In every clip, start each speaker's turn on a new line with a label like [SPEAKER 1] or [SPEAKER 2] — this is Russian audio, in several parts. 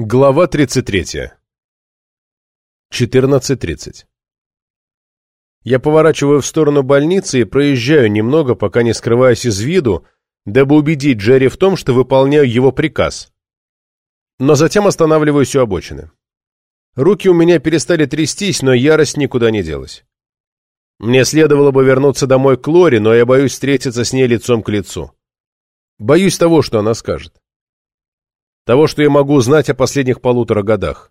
[SPEAKER 1] Глава 33. 14.30. Я поворачиваю в сторону больницы и проезжаю немного, пока не скрываюсь из виду, дабы убедить Джерри в том, что выполняю его приказ. Но затем останавливаюсь у обочины. Руки у меня перестали трястись, но ярость никуда не делась. Мне следовало бы вернуться домой к Лоре, но я боюсь встретиться с ней лицом к лицу. Боюсь того, что она скажет. Того, что я могу узнать о последних полутора годах.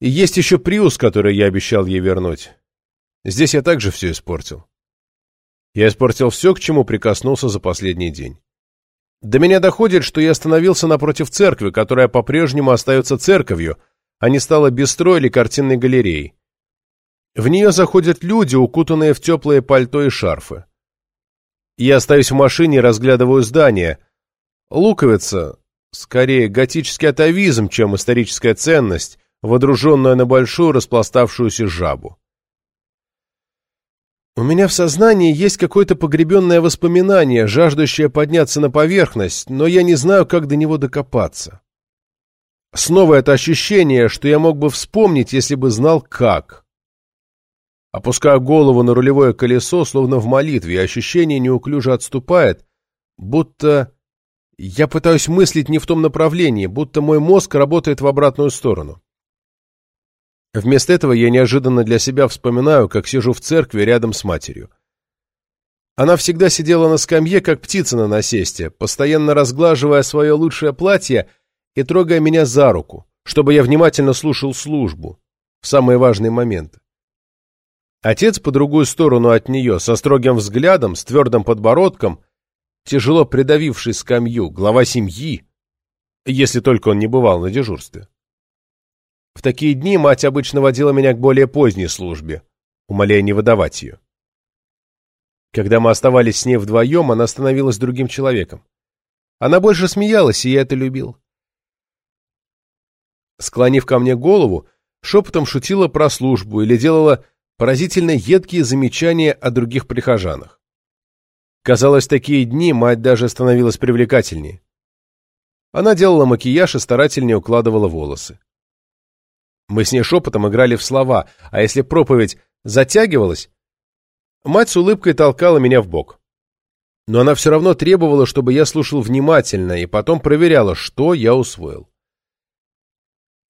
[SPEAKER 1] И есть еще Приус, который я обещал ей вернуть. Здесь я также все испортил. Я испортил все, к чему прикоснулся за последний день. До меня доходит, что я остановился напротив церкви, которая по-прежнему остается церковью, а не стала бистро или картинной галереей. В нее заходят люди, укутанные в теплые пальто и шарфы. Я остаюсь в машине и разглядываю здание. Луковица, Скорее, готический атовизм, чем историческая ценность, водруженная на большую распластавшуюся жабу. У меня в сознании есть какое-то погребенное воспоминание, жаждущее подняться на поверхность, но я не знаю, как до него докопаться. Снова это ощущение, что я мог бы вспомнить, если бы знал, как. Опускаю голову на рулевое колесо, словно в молитве, ощущение неуклюже отступает, будто я пытаюсь мыслить не в том направлении, будто мой мозг работает в обратную сторону. Вместо этого я неожиданно для себя вспоминаю, как сижу в церкви рядом с матерью. Она всегда сидела на скамье, как птица на насесте, постоянно разглаживая свое лучшее платье и трогая меня за руку, чтобы я внимательно слушал службу в самые важные моменты. Отец по другую сторону от нее, со строгим взглядом, с твердым подбородком, тяжело придавивший скамью, глава семьи, если только он не бывал на дежурстве. В такие дни мать обычно водила меня к более поздней службе, умоляя не выдавать ее. Когда мы оставались с ней вдвоем, она становилась другим человеком. Она больше смеялась, и я это любил. Склонив ко мне голову, шепотом шутила про службу или делала поразительно едкие замечания о других прихожанах. Казалось, такие дни мать даже становилась привлекательнее. Она делала макияж и старательнее укладывала волосы. Мы с ней шепотом играли в слова, а если проповедь затягивалась, мать с улыбкой толкала меня в бок. Но она все равно требовала, чтобы я слушал внимательно, и потом проверяла, что я усвоил.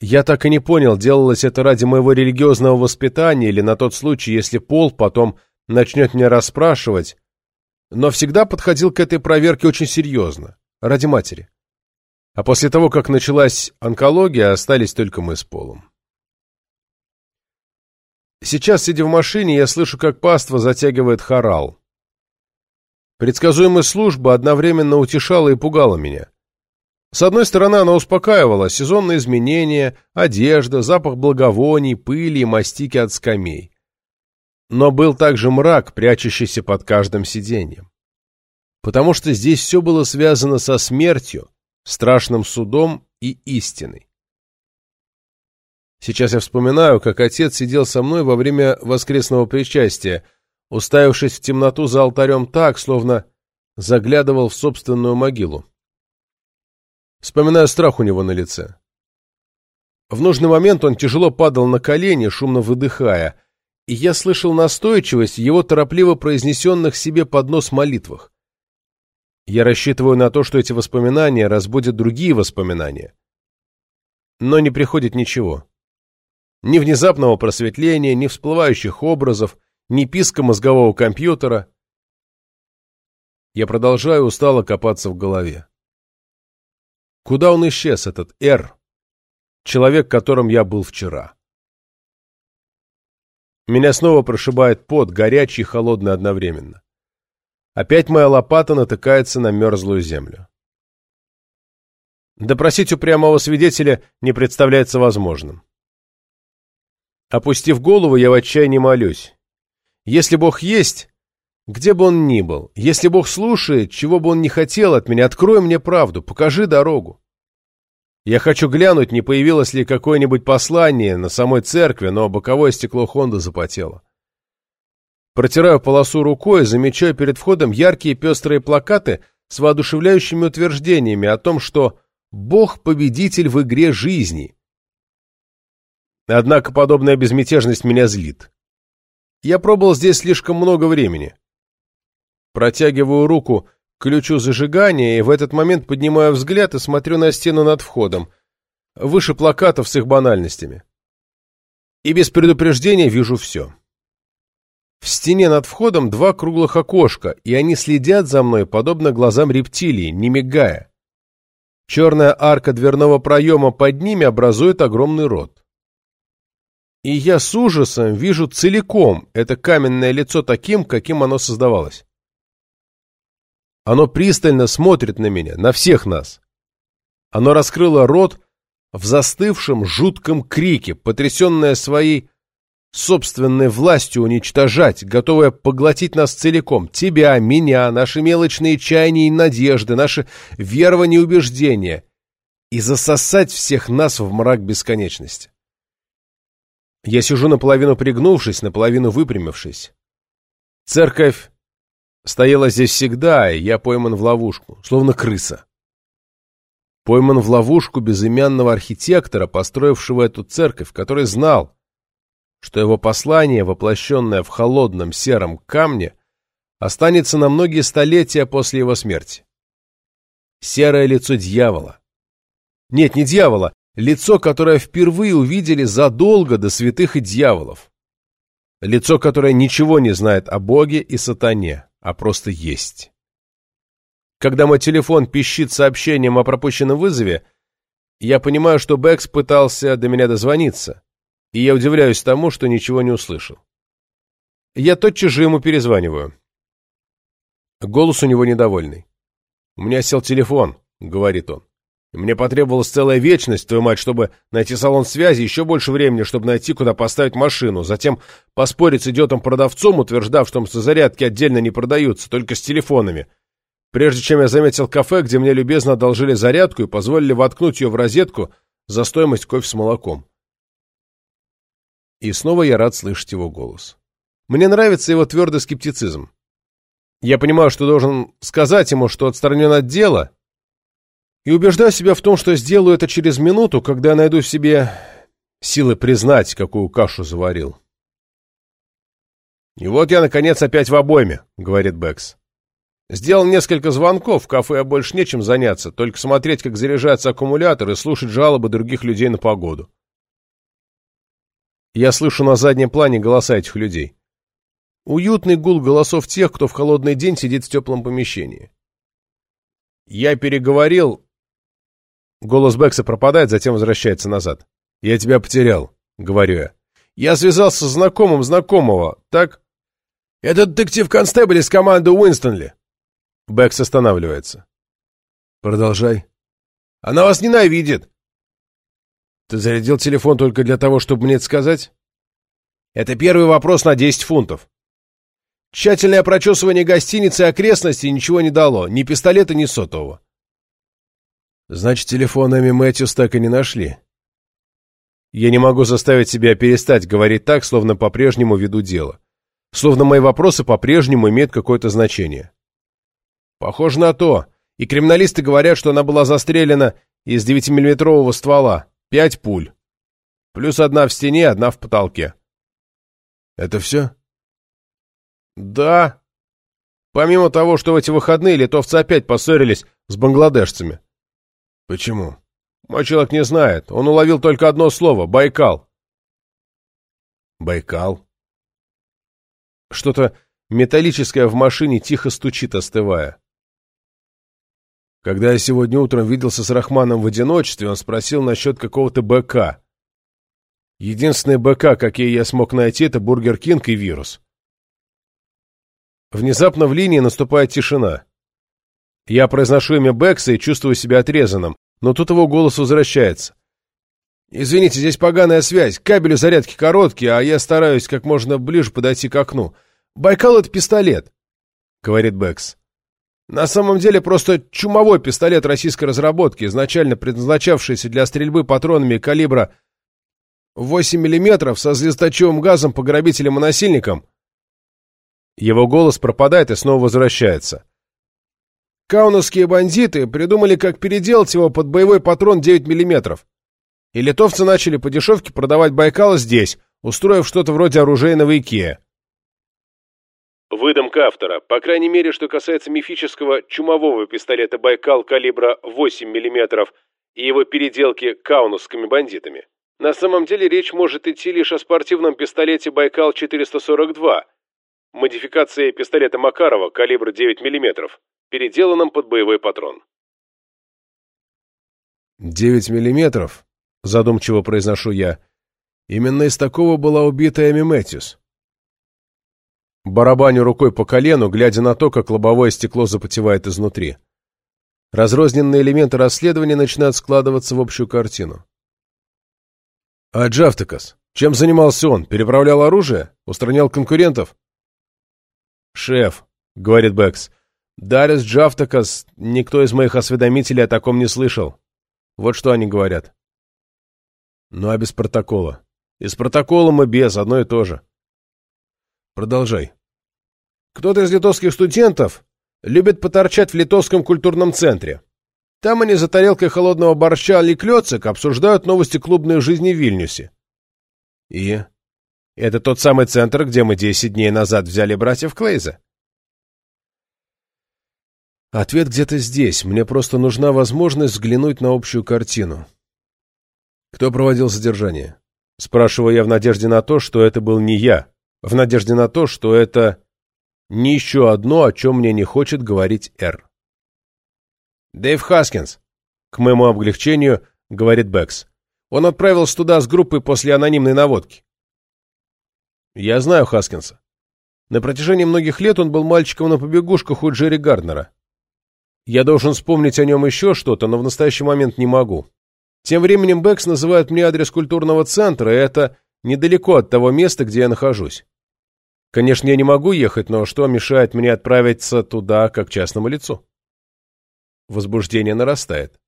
[SPEAKER 1] Я так и не понял, делалось это ради моего религиозного воспитания или на тот случай, если Пол потом начнет меня расспрашивать, но всегда подходил к этой проверке очень серьезно, ради матери. А после того, как началась онкология, остались только мы с Полом. Сейчас, сидя в машине, я слышу, как паства затягивает хорал. Предсказуемая служба одновременно утешала и пугала меня. С одной стороны, она успокаивала сезонные изменения, одежда, запах благовоний, пыли и мастики от скамей но был также мрак, прячущийся под каждым сиденьем. Потому что здесь все было связано со смертью, страшным судом и истиной. Сейчас я вспоминаю, как отец сидел со мной во время воскресного причастия, уставившись в темноту за алтарем так, словно заглядывал в собственную могилу. Вспоминаю страх у него на лице. В нужный момент он тяжело падал на колени, шумно выдыхая, и я слышал настойчивость его торопливо произнесенных себе под нос молитвах. Я рассчитываю на то, что эти воспоминания разбудят другие воспоминания. Но не приходит ничего. Ни внезапного просветления, ни всплывающих образов, ни писка мозгового компьютера. Я продолжаю устало копаться в голове. Куда он исчез, этот Р, человек, которым я был вчера? Меня снова прошибает пот, горячий и холодный одновременно. Опять моя лопата натыкается на мерзлую землю. Допросить упрямого свидетеля не представляется возможным. Опустив голову, я в отчаянии молюсь. Если Бог есть, где бы он ни был, если Бог слушает, чего бы он ни хотел от меня, открой мне правду, покажи дорогу. Я хочу глянуть, не появилось ли какое-нибудь послание на самой церкви, но боковое стекло Хонда запотело. Протираю полосу рукой, замечаю перед входом яркие пестрые плакаты с воодушевляющими утверждениями о том, что «Бог – победитель в игре жизни», Однако подобная безмятежность меня злит. Я пробыл здесь слишком много времени. Протягиваю руку ключу зажигания и в этот момент поднимаю взгляд и смотрю на стену над входом, выше плакатов с их банальностями. И без предупреждения вижу все. В стене над входом два круглых окошка, и они следят за мной, подобно глазам рептилии, не мигая. Черная арка дверного проема под ними образует огромный рот. И я с ужасом вижу целиком это каменное лицо таким, каким оно создавалось. Оно пристально смотрит на меня, на всех нас. Оно раскрыло рот в застывшем жутком крике, потрясенное своей собственной властью уничтожать, готовая поглотить нас целиком, тебя, меня, наши мелочные чаяния и надежды, наши верования и убеждения, и засосать всех нас в мрак бесконечности. Я сижу наполовину пригнувшись, наполовину выпрямившись. Церковь стояла здесь всегда, и я пойман в ловушку, словно крыса. Пойман в ловушку безымянного архитектора, построившего эту церковь, который знал, что его послание, воплощенное в холодном сером камне, останется на многие столетия после его смерти. Серое лицо дьявола. Нет, не дьявола, лицо, которое впервые увидели задолго до святых и дьяволов. Лицо, которое ничего не знает о Боге и сатане, а просто есть. Когда мой телефон пищит сообщением о пропущенном вызове, я понимаю, что Бэкс пытался до меня дозвониться и я удивляюсь тому, что ничего не услышал. Я тотчас же ему перезваниваю. Голос у него недовольный. «У меня сел телефон», — говорит он. «Мне потребовалась целая вечность, твою мать, чтобы найти салон связи, еще больше времени, чтобы найти, куда поставить машину, затем поспорить с идиотом-продавцом, утверждав, что зарядки отдельно не продаются, только с телефонами. Прежде чем я заметил кафе, где мне любезно одолжили зарядку и позволили воткнуть ее в розетку за стоимость кофе с молоком. И снова я рад слышать его голос. Мне нравится его твердый скептицизм. Я понимаю, что должен сказать ему, что отстранен от дела, и убеждаю себя в том, что сделаю это через минуту, когда найду в себе силы признать, какую кашу заварил. «И вот я, наконец, опять в обойме», — говорит Бэкс. «Сделал несколько звонков, в кафе больше нечем заняться, только смотреть, как заряжается аккумулятор и слушать жалобы других людей на погоду. Я слышу на заднем плане голоса этих людей. Уютный гул голосов тех, кто в холодный день сидит в теплом помещении. Я переговорил... Голос Бекса пропадает, затем возвращается назад. «Я тебя потерял», — говорю я. «Я связался с знакомым знакомого, так?» «Это детектив-констебль из команды Уинстонли». Бекс останавливается. «Продолжай». «Она вас ненавидит. Ты зарядил телефон только для того, чтобы мне это сказать? Это первый вопрос на 10 фунтов. Тщательное прочесывание гостиницы и окрестностей ничего не дало, ни пистолета, ни сотового. Значит, телефонами Мэтьюс так и не нашли. Я не могу заставить себя перестать говорить так, словно по-прежнему веду дело. Словно мои вопросы по-прежнему имеют какое-то значение. Похоже на то. И криминалисты говорят, что она была застрелена из 9-миллиметрового ствола. Пять пуль. Плюс одна в стене, одна в потолке. Это все? Да. Помимо того, что в эти выходные литовцы опять поссорились с бангладешцами. Почему? Мой человек не знает. Он уловил только одно слово — Байкал. Байкал? Что-то металлическое в машине тихо стучит, остывая. Когда я сегодня утром виделся с Рахманом в одиночестве, он спросил насчет какого-то БК. Единственный БК, какие я смог найти, это Бургер Кинг и вирус. Внезапно в линии наступает тишина. Я произношу имя Бекса и чувствую себя отрезанным, но тут его голос возвращается. «Извините, здесь поганая связь, кабели зарядки короткие, а я стараюсь как можно ближе подойти к окну. Байкал — это пистолет», — говорит Бекс. На самом деле просто чумовой пистолет российской разработки, изначально предназначавшийся для стрельбы патронами калибра 8 мм со звездочевым газом по грабителям и насильникам. Его голос пропадает и снова возвращается. Каунасские бандиты придумали, как переделать его под боевой патрон 9 мм. И литовцы начали по дешевке продавать Байкал здесь, устроив что-то вроде оружейного Икеа. Выдумка автора. По крайней мере, что касается мифического чумового пистолета «Байкал» калибра 8 мм и его переделки каунусскими бандитами. На самом деле речь может идти лишь о спортивном пистолете «Байкал-442», модификации пистолета Макарова калибра 9 мм, переделанном под боевой патрон. «Девять миллиметров?» — задумчиво произношу я. «Именно из такого была убита Эми Мэтьюс». Барабаню рукой по колену, глядя на то, как лобовое стекло запотевает изнутри. Разрозненные элементы расследования начинают складываться в общую картину. «А Джафтекас? Чем занимался он? Переправлял оружие? Устранял конкурентов?» «Шеф», — говорит Бэкс, — «Дарис Джафтекас, никто из моих осведомителей о таком не слышал. Вот что они говорят». «Ну а без протокола?» «И с протоколом, и без, одно и то же». «Продолжай». «Кто-то из литовских студентов любит поторчать в литовском культурном центре. Там они за тарелкой холодного борща ликлёцик обсуждают новости клубной жизни в Вильнюсе». «И?» Это тот самый центр, где мы десять дней назад взяли братьев Клейза. Ответ где-то здесь. Мне просто нужна возможность взглянуть на общую картину. Кто проводил задержание? Спрашиваю я в надежде на то, что это был не я. В надежде на то, что это не еще одно, о чем мне не хочет говорить Р. Дэйв Хаскинс. К моему облегчению, говорит Бэкс. Он отправился туда с группой после анонимной наводки. Я знаю Хаскинса. На протяжении многих лет он был мальчиком на побегушках у Джерри Гарднера. Я должен вспомнить о нем еще что-то, но в настоящий момент не могу. Тем временем Бэкс называет мне адрес культурного центра, и это недалеко от того места, где я нахожусь. Конечно, я не могу ехать, но что мешает мне отправиться туда, как частному лицу? Возбуждение нарастает.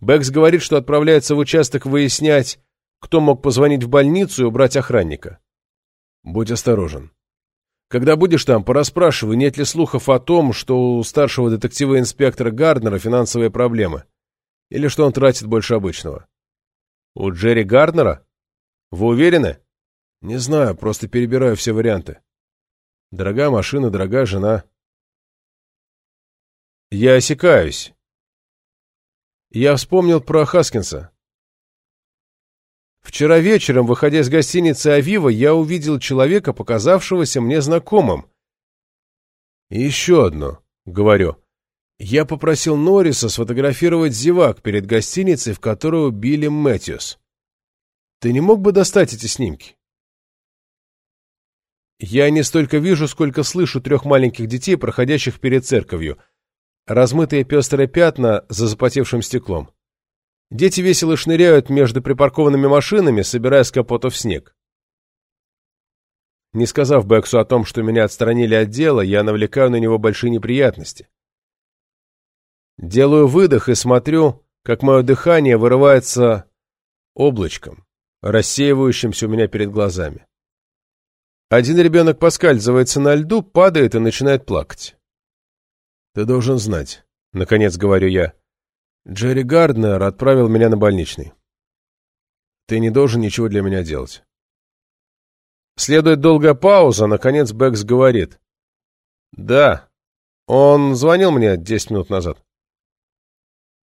[SPEAKER 1] Бэкс говорит, что отправляется в участок выяснять, кто мог позвонить в больницу и убрать охранника. Будь осторожен. Когда будешь там, порасспрашивай, нет ли слухов о том, что у старшего детектива-инспектора Гарднера финансовые проблемы. Или что он тратит больше обычного. У Джерри Гарднера? Вы уверены? Не знаю, просто перебираю все варианты. Дорогая машина, дорогая жена. Я осекаюсь. Я вспомнил про Хаскинса. Вчера вечером, выходя из гостиницы «Авива», я увидел человека, показавшегося мне знакомым. И еще одно, говорю. Я попросил Норриса сфотографировать зевак перед гостиницей, в которой убили Мэтьюс. Ты не мог бы достать эти снимки? Я не столько вижу, сколько слышу трех маленьких детей, проходящих перед церковью. Размытые пестрые пятна за запотевшим стеклом. Дети весело шныряют между припаркованными машинами, собирая с капотов снег. Не сказав Бэксу о том, что меня отстранили от дела, я навлекаю на него большие неприятности. Делаю выдох и смотрю, как мое дыхание вырывается облачком, рассеивающимся у меня перед глазами. Один ребенок поскальзывается на льду, падает и начинает плакать. «Ты должен знать», — наконец говорю я, — Джерри Гарднер отправил меня на больничный. Ты не должен ничего для меня делать. Следует долгая пауза, наконец Бэкс говорит. Да, он звонил мне десять минут назад.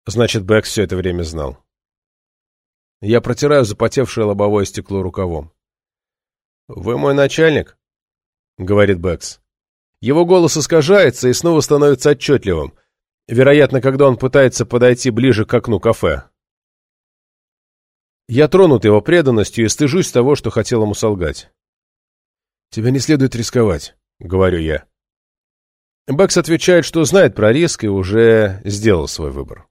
[SPEAKER 1] Значит, Бэкс все это время знал. Я протираю запотевшее лобовое стекло рукавом. «Вы мой начальник?» — говорит Бэкс. Его голос искажается и снова становится отчетливым — Вероятно, когда он пытается подойти ближе к окну кафе. Я тронут его преданностью и стыжусь того, что хотел ему солгать. «Тебе не следует рисковать», — говорю я. Бэкс отвечает, что знает про риск и уже сделал свой выбор.